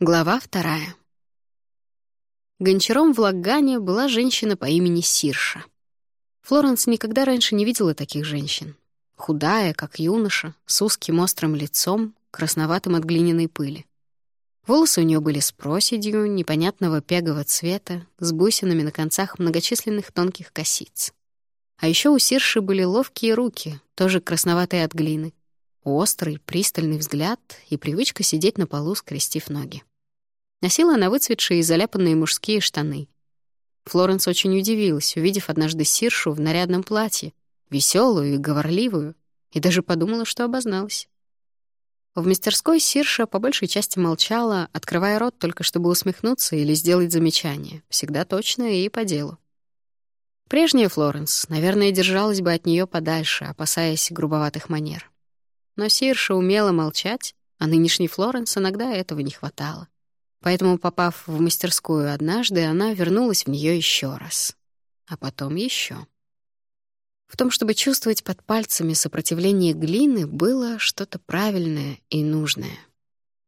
Глава вторая. Гончаром в Лагане была женщина по имени Сирша. Флоренс никогда раньше не видела таких женщин. Худая, как юноша, с узким острым лицом, красноватым от глиняной пыли. Волосы у нее были с проседью, непонятного пегового цвета, с бусинами на концах многочисленных тонких косиц. А еще у Сирши были ловкие руки, тоже красноватые от глины, острый, пристальный взгляд и привычка сидеть на полу, скрестив ноги. Носила она выцветшие и заляпанные мужские штаны. Флоренс очень удивилась, увидев однажды Сиршу в нарядном платье, веселую и говорливую, и даже подумала, что обозналась. В мастерской Сирша по большей части молчала, открывая рот только чтобы усмехнуться или сделать замечание, всегда точное и по делу. Прежняя Флоренс, наверное, держалась бы от нее подальше, опасаясь грубоватых манер. Но Сирша умела молчать, а нынешней Флоренс иногда этого не хватало. Поэтому, попав в мастерскую однажды, она вернулась в нее еще раз. А потом еще. В том, чтобы чувствовать под пальцами сопротивление глины, было что-то правильное и нужное.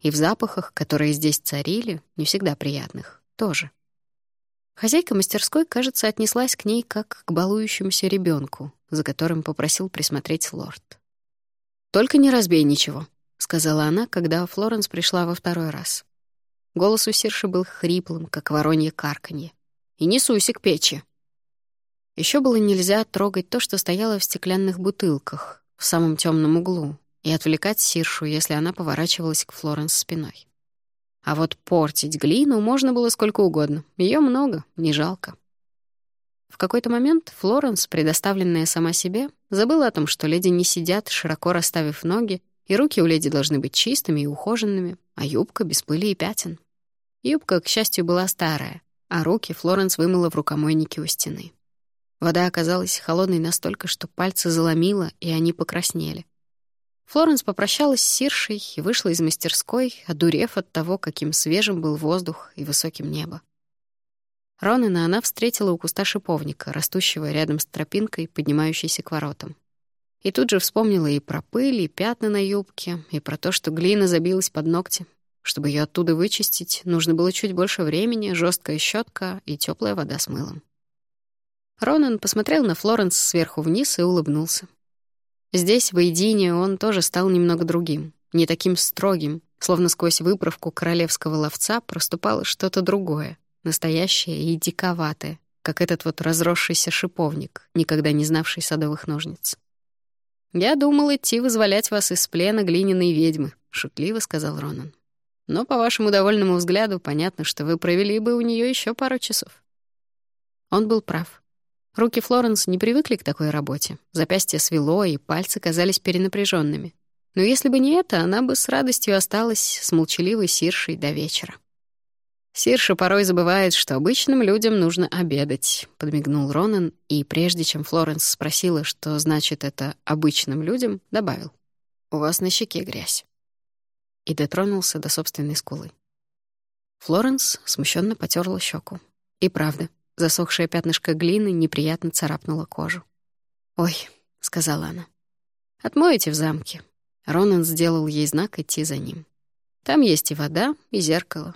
И в запахах, которые здесь царили, не всегда приятных, тоже. Хозяйка мастерской, кажется, отнеслась к ней как к балующемуся ребенку, за которым попросил присмотреть лорд. «Только не разбей ничего», — сказала она, когда Флоренс пришла во второй раз. Голос у Сирши был хриплым, как воронье карканье. «И не суйся к печи!» Еще было нельзя трогать то, что стояло в стеклянных бутылках, в самом темном углу, и отвлекать Сиршу, если она поворачивалась к Флоренс спиной. А вот портить глину можно было сколько угодно. Ее много, не жалко. В какой-то момент Флоренс, предоставленная сама себе, забыла о том, что леди не сидят, широко расставив ноги, и руки у леди должны быть чистыми и ухоженными, а юбка без пыли и пятен. Юбка, к счастью, была старая, а руки Флоренс вымыла в рукомойнике у стены. Вода оказалась холодной настолько, что пальцы заломило, и они покраснели. Флоренс попрощалась с Сиршей и вышла из мастерской, одурев от того, каким свежим был воздух и высоким небо. Ронана она встретила у куста шиповника, растущего рядом с тропинкой, поднимающейся к воротам. И тут же вспомнила и про пыль, и пятна на юбке, и про то, что глина забилась под ногти. Чтобы ее оттуда вычистить, нужно было чуть больше времени, жесткая щетка и теплая вода с мылом. Ронан посмотрел на Флоренс сверху вниз и улыбнулся. Здесь, в Эйдине, он тоже стал немного другим, не таким строгим, словно сквозь выправку королевского ловца проступало что-то другое, настоящее и диковатое, как этот вот разросшийся шиповник, никогда не знавший садовых ножниц. «Я думал идти вызволять вас из плена глиняной ведьмы», — шутливо сказал Ронан. «Но по вашему довольному взгляду понятно, что вы провели бы у нее еще пару часов». Он был прав. Руки Флоренс не привыкли к такой работе. Запястье свело, и пальцы казались перенапряженными. Но если бы не это, она бы с радостью осталась с молчаливой Сиршей до вечера. «Сирша порой забывает, что обычным людям нужно обедать», — подмигнул Ронан, и прежде чем Флоренс спросила, что значит это «обычным людям», добавил. «У вас на щеке грязь». И дотронулся до собственной скулы. Флоренс смущенно потерла щеку. И правда, засохшее пятнышко глины неприятно царапнуло кожу. «Ой», — сказала она, — «отмоете в замке». Ронан сделал ей знак идти за ним. «Там есть и вода, и зеркало.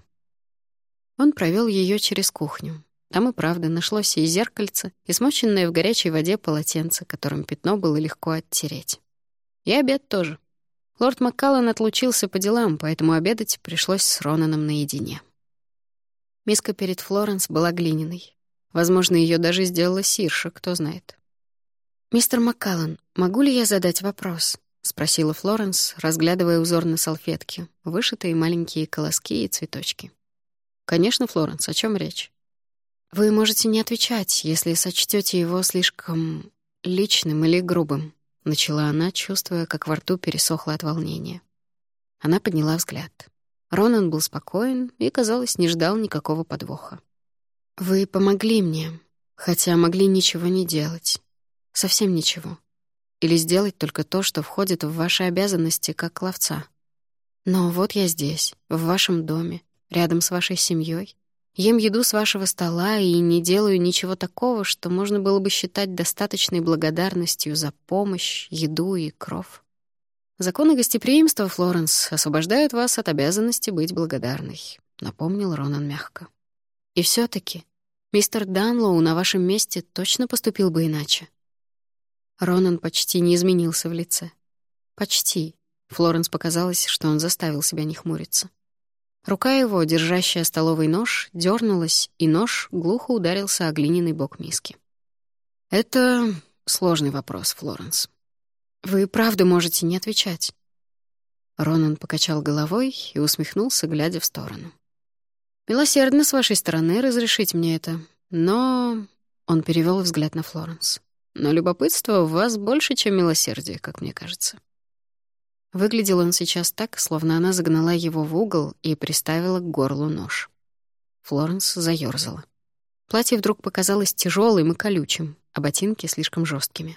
Он провел ее через кухню. Там и правда нашлось и зеркальце, и смоченное в горячей воде полотенце, которым пятно было легко оттереть. И обед тоже. Лорд Маккаллан отлучился по делам, поэтому обедать пришлось с Ронаном наедине. Миска перед Флоренс была глиняной. Возможно, ее даже сделала Сирша, кто знает. «Мистер Маккаллан, могу ли я задать вопрос?» — спросила Флоренс, разглядывая узор на салфетке, вышитые маленькие колоски и цветочки. «Конечно, Флоренс, о чем речь?» «Вы можете не отвечать, если сочтете его слишком личным или грубым», — начала она, чувствуя, как во рту пересохло от волнения. Она подняла взгляд. Ронан был спокоен и, казалось, не ждал никакого подвоха. «Вы помогли мне, хотя могли ничего не делать. Совсем ничего. Или сделать только то, что входит в ваши обязанности как ловца. Но вот я здесь, в вашем доме, рядом с вашей семьей, ем еду с вашего стола и не делаю ничего такого, что можно было бы считать достаточной благодарностью за помощь, еду и кров. Законы гостеприимства, Флоренс, освобождают вас от обязанности быть благодарной», — напомнил Ронан мягко. «И все таки мистер Данлоу на вашем месте точно поступил бы иначе». Ронан почти не изменился в лице. Почти. Флоренс показалось, что он заставил себя не хмуриться. Рука его, держащая столовый нож, дернулась, и нож глухо ударился о глиняный бок миски. «Это сложный вопрос, Флоренс. Вы правда можете не отвечать». Ронан покачал головой и усмехнулся, глядя в сторону. «Милосердно с вашей стороны разрешить мне это, но...» Он перевел взгляд на Флоренс. «Но любопытство у вас больше, чем милосердие, как мне кажется». Выглядел он сейчас так, словно она загнала его в угол и приставила к горлу нож. Флоренс заёрзала. Платье вдруг показалось тяжелым и колючим, а ботинки слишком жесткими.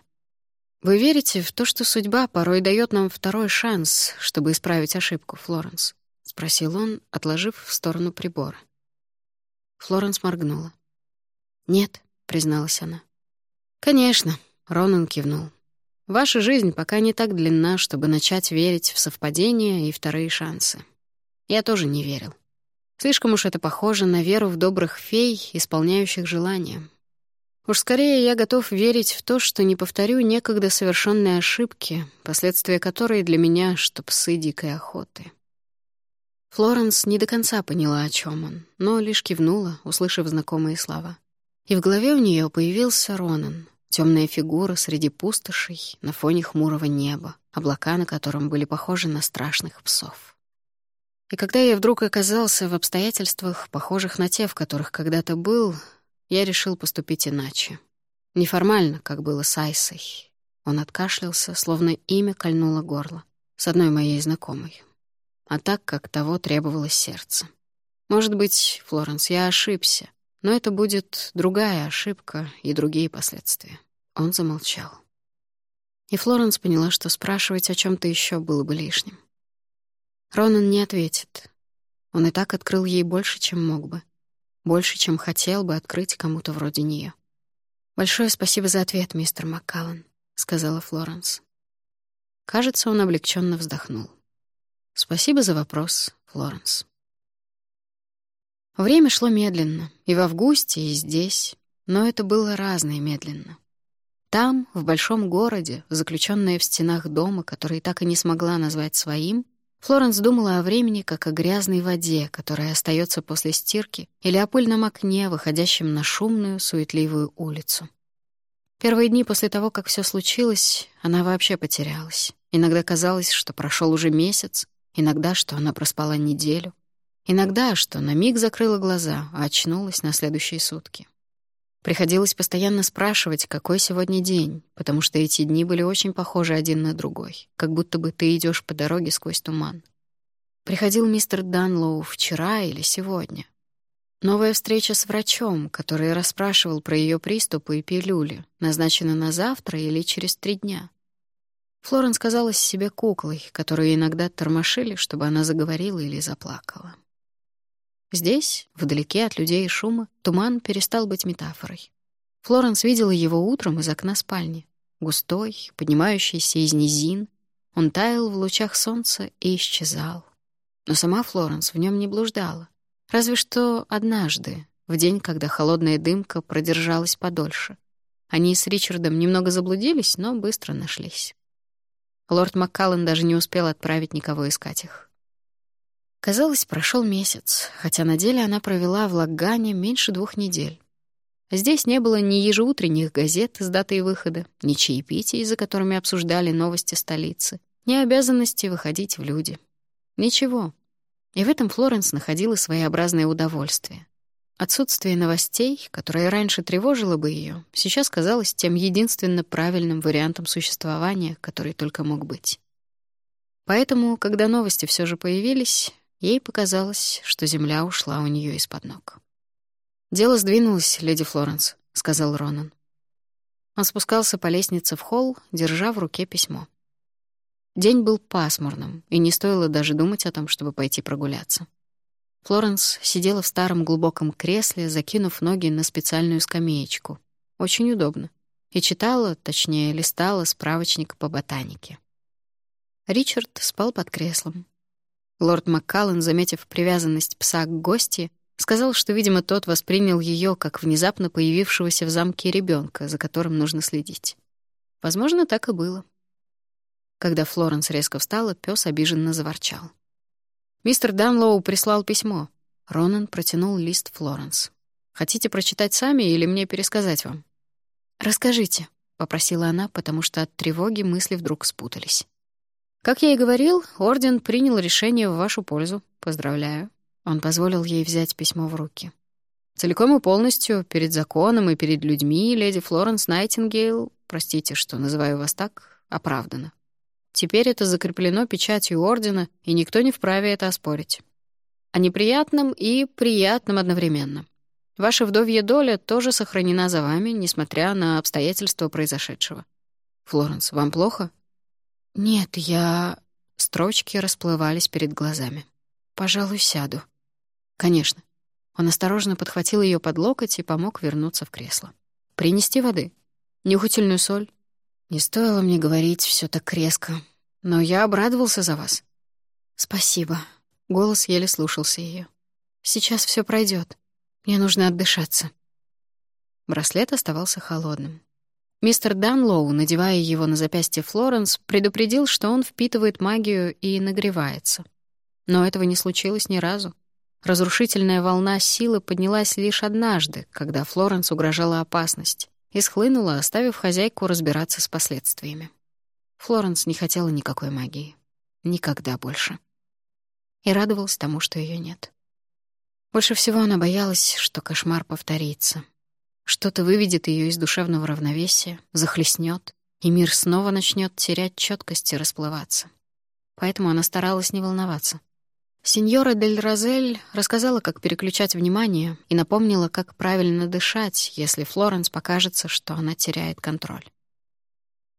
«Вы верите в то, что судьба порой дает нам второй шанс, чтобы исправить ошибку, Флоренс?» — спросил он, отложив в сторону прибора. Флоренс моргнула. «Нет», — призналась она. «Конечно», — Ронан кивнул. Ваша жизнь пока не так длинна, чтобы начать верить в совпадения и вторые шансы. Я тоже не верил. Слишком уж это похоже на веру в добрых фей, исполняющих желания. Уж скорее я готов верить в то, что не повторю некогда совершенные ошибки, последствия которой для меня, что псы дикой охоты. Флоренс не до конца поняла, о чем он, но лишь кивнула, услышав знакомые слова. И в голове у нее появился Ронан, Темная фигура среди пустошей на фоне хмурого неба, облака на котором были похожи на страшных псов. И когда я вдруг оказался в обстоятельствах, похожих на те, в которых когда-то был, я решил поступить иначе. Неформально, как было с Айсой. Он откашлялся, словно имя кольнуло горло, с одной моей знакомой. А так, как того требовалось сердце. Может быть, Флоренс, я ошибся, но это будет другая ошибка и другие последствия. Он замолчал. И Флоренс поняла, что спрашивать о чем то еще было бы лишним. Ронан не ответит. Он и так открыл ей больше, чем мог бы. Больше, чем хотел бы открыть кому-то вроде нее. «Большое спасибо за ответ, мистер Маккаллан», — сказала Флоренс. Кажется, он облегченно вздохнул. «Спасибо за вопрос, Флоренс». Время шло медленно, и в августе, и здесь, но это было разное медленно. Там, в большом городе, заключенная в стенах дома, который так и не смогла назвать своим, Флоренс думала о времени как о грязной воде, которая остается после стирки, или о пыльном окне, выходящем на шумную, суетливую улицу. Первые дни после того, как все случилось, она вообще потерялась. Иногда казалось, что прошел уже месяц, иногда, что она проспала неделю, иногда, что на миг закрыла глаза, а очнулась на следующие сутки. Приходилось постоянно спрашивать, какой сегодня день, потому что эти дни были очень похожи один на другой, как будто бы ты идешь по дороге сквозь туман. Приходил мистер Данлоу вчера или сегодня. Новая встреча с врачом, который расспрашивал про ее приступы и пилюли, назначена на завтра или через три дня. Флоренс казалась себе куклой, которую иногда тормошили, чтобы она заговорила или заплакала. Здесь, вдалеке от людей и шума, туман перестал быть метафорой. Флоренс видела его утром из окна спальни. Густой, поднимающийся из низин. Он таял в лучах солнца и исчезал. Но сама Флоренс в нем не блуждала. Разве что однажды, в день, когда холодная дымка продержалась подольше. Они с Ричардом немного заблудились, но быстро нашлись. Лорд Маккаллан даже не успел отправить никого искать их. Казалось, прошел месяц, хотя на деле она провела в Лагане меньше двух недель. Здесь не было ни ежеутренних газет с датой выхода, ни чаепитий, за которыми обсуждали новости столицы, ни обязанности выходить в люди. Ничего. И в этом Флоренс находила своеобразное удовольствие. Отсутствие новостей, которое раньше тревожило бы ее, сейчас казалось тем единственно правильным вариантом существования, который только мог быть. Поэтому, когда новости все же появились, Ей показалось, что земля ушла у нее из-под ног. «Дело сдвинулось, леди Флоренс», — сказал Ронан. Он спускался по лестнице в холл, держа в руке письмо. День был пасмурным, и не стоило даже думать о том, чтобы пойти прогуляться. Флоренс сидела в старом глубоком кресле, закинув ноги на специальную скамеечку. Очень удобно. И читала, точнее, листала справочник по ботанике. Ричард спал под креслом. Лорд Маккаллен, заметив привязанность пса к гости, сказал, что, видимо, тот воспринял ее как внезапно появившегося в замке ребенка, за которым нужно следить. Возможно, так и было. Когда Флоренс резко встала, пес обиженно заворчал. Мистер Данлоу прислал письмо. Ронан протянул лист Флоренс. «Хотите прочитать сами или мне пересказать вам?» «Расскажите», — попросила она, потому что от тревоги мысли вдруг спутались. «Как я и говорил, Орден принял решение в вашу пользу. Поздравляю». Он позволил ей взять письмо в руки. Целиком и полностью, перед законом и перед людьми, леди Флоренс Найтингейл, простите, что называю вас так, оправдана. Теперь это закреплено печатью Ордена, и никто не вправе это оспорить. О неприятном и приятном одновременно. Ваша вдовья доля тоже сохранена за вами, несмотря на обстоятельства произошедшего. Флоренс, вам плохо? Нет, я... Строчки расплывались перед глазами. Пожалуй, сяду. Конечно. Он осторожно подхватил ее под локоть и помог вернуться в кресло. Принести воды? Нюхательную соль? Не стоило мне говорить все так резко, но я обрадовался за вас. Спасибо. Голос еле слушался ее. Сейчас все пройдет. Мне нужно отдышаться. Браслет оставался холодным. Мистер Данлоу, надевая его на запястье Флоренс, предупредил, что он впитывает магию и нагревается. Но этого не случилось ни разу. Разрушительная волна силы поднялась лишь однажды, когда Флоренс угрожала опасность, и схлынула, оставив хозяйку разбираться с последствиями. Флоренс не хотела никакой магии. Никогда больше. И радовалась тому, что ее нет. Больше всего она боялась, что кошмар повторится. Что-то выведет ее из душевного равновесия, захлестнет, и мир снова начнет терять четкость и расплываться. Поэтому она старалась не волноваться. Сеньора Дель Розель рассказала, как переключать внимание, и напомнила, как правильно дышать, если Флоренс покажется, что она теряет контроль.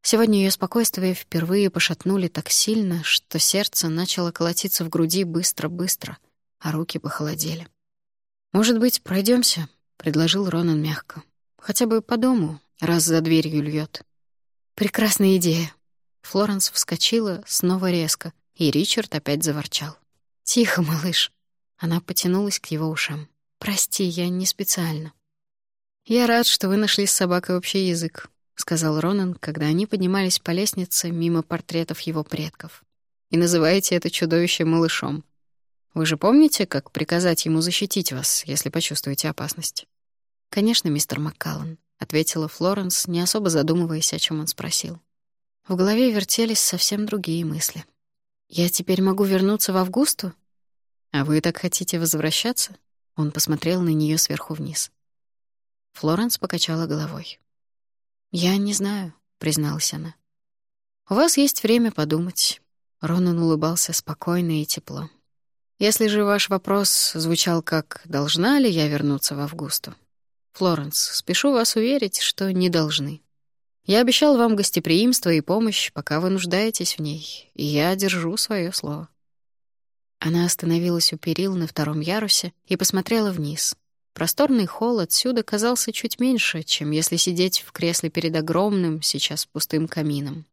Сегодня ее спокойствие впервые пошатнули так сильно, что сердце начало колотиться в груди быстро-быстро, а руки похолодели. «Может быть, пройдемся? Предложил Ронан мягко. «Хотя бы по дому, раз за дверью льет. «Прекрасная идея». Флоренс вскочила снова резко, и Ричард опять заворчал. «Тихо, малыш». Она потянулась к его ушам. «Прости, я не специально». «Я рад, что вы нашли с собакой общий язык», — сказал Ронан, когда они поднимались по лестнице мимо портретов его предков. «И называете это чудовище малышом. Вы же помните, как приказать ему защитить вас, если почувствуете опасность?» «Конечно, мистер Маккаллан», — ответила Флоренс, не особо задумываясь, о чем он спросил. В голове вертелись совсем другие мысли. «Я теперь могу вернуться в Августу?» «А вы так хотите возвращаться?» Он посмотрел на нее сверху вниз. Флоренс покачала головой. «Я не знаю», — призналась она. «У вас есть время подумать». Ронан улыбался спокойно и тепло. «Если же ваш вопрос звучал как «должна ли я вернуться в Августу?» Флоренс, спешу вас уверить, что не должны. Я обещал вам гостеприимство и помощь, пока вы нуждаетесь в ней, и я держу свое слово». Она остановилась у перил на втором ярусе и посмотрела вниз. Просторный холл отсюда казался чуть меньше, чем если сидеть в кресле перед огромным, сейчас пустым камином.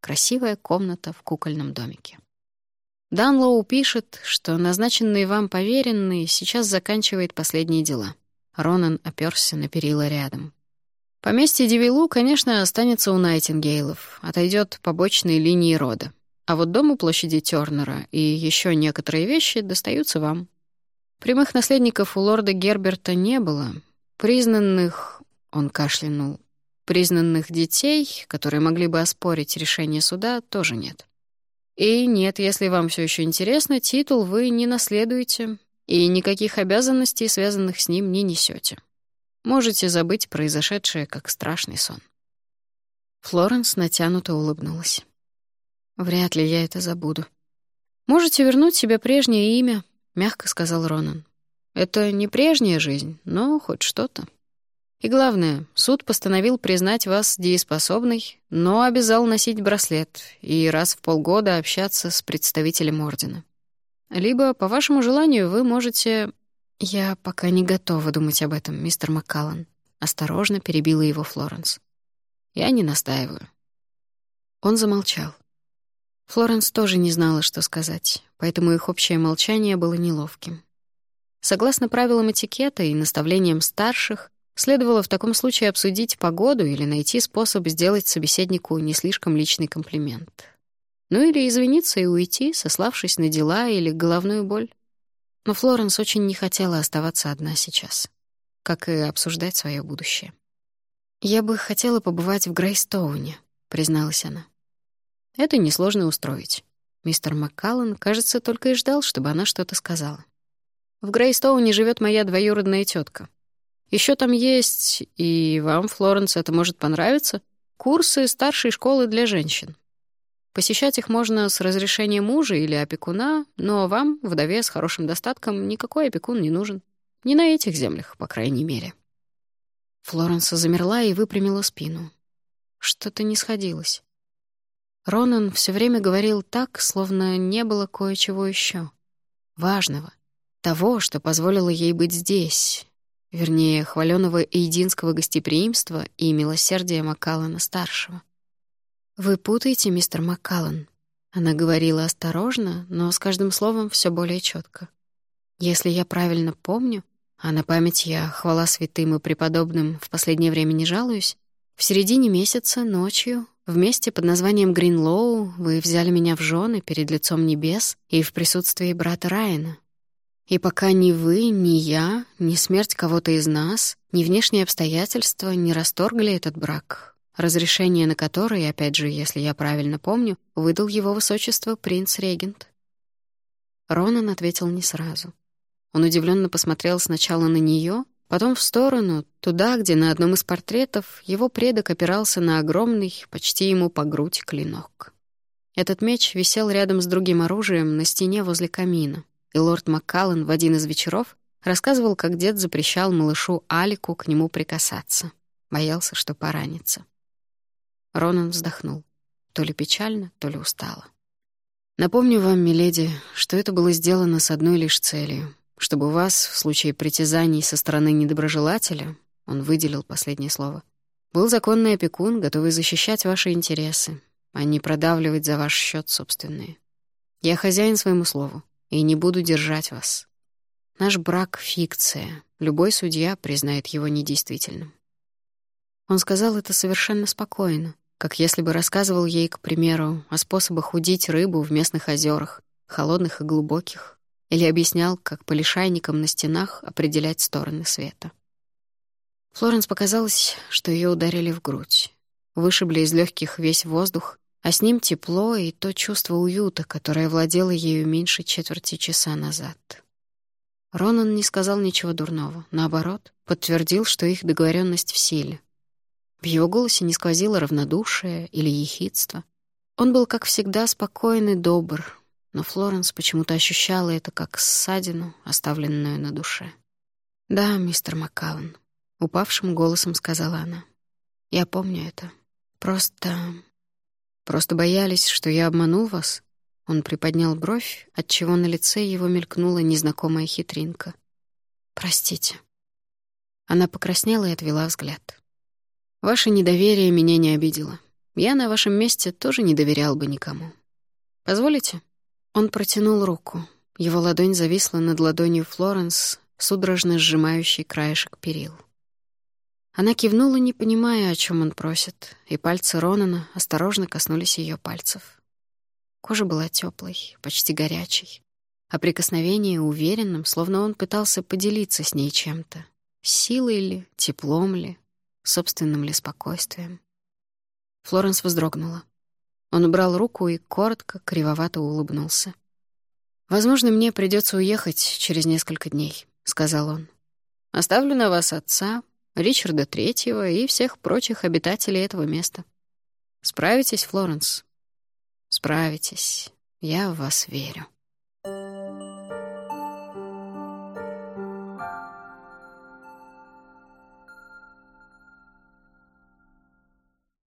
Красивая комната в кукольном домике. Данлоу пишет, что назначенный вам поверенный сейчас заканчивает последние дела. Ронан оперся на перила рядом. Поместье Девилу, конечно, останется у Найтингейлов, отойдет побочной линии рода. А вот дом у площади Тёрнера и еще некоторые вещи достаются вам. Прямых наследников у лорда Герберта не было. Признанных, он кашлянул, признанных детей, которые могли бы оспорить решение суда, тоже нет. И нет, если вам все еще интересно, титул вы не наследуете и никаких обязанностей, связанных с ним, не несете. Можете забыть произошедшее как страшный сон. Флоренс натянуто улыбнулась. Вряд ли я это забуду. Можете вернуть себе прежнее имя, мягко сказал Ронан. Это не прежняя жизнь, но хоть что-то. И главное, суд постановил признать вас дееспособной, но обязал носить браслет и раз в полгода общаться с представителем ордена. Либо, по вашему желанию, вы можете «Я пока не готова думать об этом, мистер Маккаллан», — осторожно перебила его Флоренс. «Я не настаиваю». Он замолчал. Флоренс тоже не знала, что сказать, поэтому их общее молчание было неловким. Согласно правилам этикета и наставлениям старших, следовало в таком случае обсудить погоду или найти способ сделать собеседнику не слишком личный комплимент. Ну или извиниться и уйти, сославшись на дела или головную боль. Но Флоренс очень не хотела оставаться одна сейчас, как и обсуждать свое будущее. «Я бы хотела побывать в Грейстоуне», — призналась она. «Это несложно устроить». Мистер Маккаллан, кажется, только и ждал, чтобы она что-то сказала. В Грейстоуне живет моя двоюродная тетка. Еще там есть, и вам, Флоренс, это может понравиться, курсы старшей школы для женщин. Посещать их можно с разрешения мужа или опекуна, но вам, вдове с хорошим достатком, никакой опекун не нужен. Не на этих землях, по крайней мере. Флоренса замерла и выпрямила спину. Что-то не сходилось. Ронан все время говорил так, словно не было кое-чего еще важного — того, что позволило ей быть здесь, вернее, хваленого эйдинского гостеприимства и милосердия Маккаллана-старшего. «Вы путаете, мистер Маккаллан?» Она говорила осторожно, но с каждым словом все более четко. «Если я правильно помню, а на память я, хвала святым и преподобным, в последнее время не жалуюсь, в середине месяца, ночью, вместе под названием Гринлоу вы взяли меня в жены перед лицом небес и в присутствии брата Райана, и пока ни вы, ни я, ни смерть кого-то из нас, ни внешние обстоятельства не расторгли этот брак, разрешение на который, опять же, если я правильно помню, выдал его высочество принц-регент. Ронан ответил не сразу. Он удивленно посмотрел сначала на нее, потом в сторону, туда, где на одном из портретов его предок опирался на огромный, почти ему по грудь, клинок. Этот меч висел рядом с другим оружием на стене возле камина и лорд Маккаллан в один из вечеров рассказывал, как дед запрещал малышу Алику к нему прикасаться. Боялся, что поранится. Ронан вздохнул. То ли печально, то ли устало. «Напомню вам, миледи, что это было сделано с одной лишь целью, чтобы вас, в случае притязаний со стороны недоброжелателя, он выделил последнее слово, был законный опекун, готовый защищать ваши интересы, а не продавливать за ваш счет собственные. Я хозяин своему слову и не буду держать вас. Наш брак — фикция. Любой судья признает его недействительным. Он сказал это совершенно спокойно, как если бы рассказывал ей, к примеру, о способах удить рыбу в местных озерах, холодных и глубоких, или объяснял, как по лишайникам на стенах определять стороны света. Флоренс показалось, что ее ударили в грудь. Вышибли из легких весь воздух а с ним тепло и то чувство уюта, которое владело ею меньше четверти часа назад. Ронан не сказал ничего дурного, наоборот, подтвердил, что их договоренность в силе. В его голосе не сквозило равнодушие или ехидство. Он был, как всегда, спокоен и добр, но Флоренс почему-то ощущала это как ссадину, оставленную на душе. «Да, мистер Маккаллан», — упавшим голосом сказала она. «Я помню это. Просто Просто боялись, что я обманул вас?» Он приподнял бровь, отчего на лице его мелькнула незнакомая хитринка. «Простите». Она покраснела и отвела взгляд. «Ваше недоверие меня не обидело. Я на вашем месте тоже не доверял бы никому. Позволите?» Он протянул руку. Его ладонь зависла над ладонью Флоренс, судорожно сжимающей краешек перил. Она кивнула, не понимая, о чем он просит, и пальцы Ронана осторожно коснулись ее пальцев. Кожа была теплой, почти горячей, а прикосновение уверенным, словно он пытался поделиться с ней чем-то. Силой ли, теплом ли, собственным ли спокойствием. Флоренс вздрогнула. Он убрал руку и коротко, кривовато улыбнулся. «Возможно, мне придется уехать через несколько дней», — сказал он. «Оставлю на вас отца, Ричарда Третьего и всех прочих обитателей этого места. Справитесь, Флоренс? Справитесь. Я в вас верю.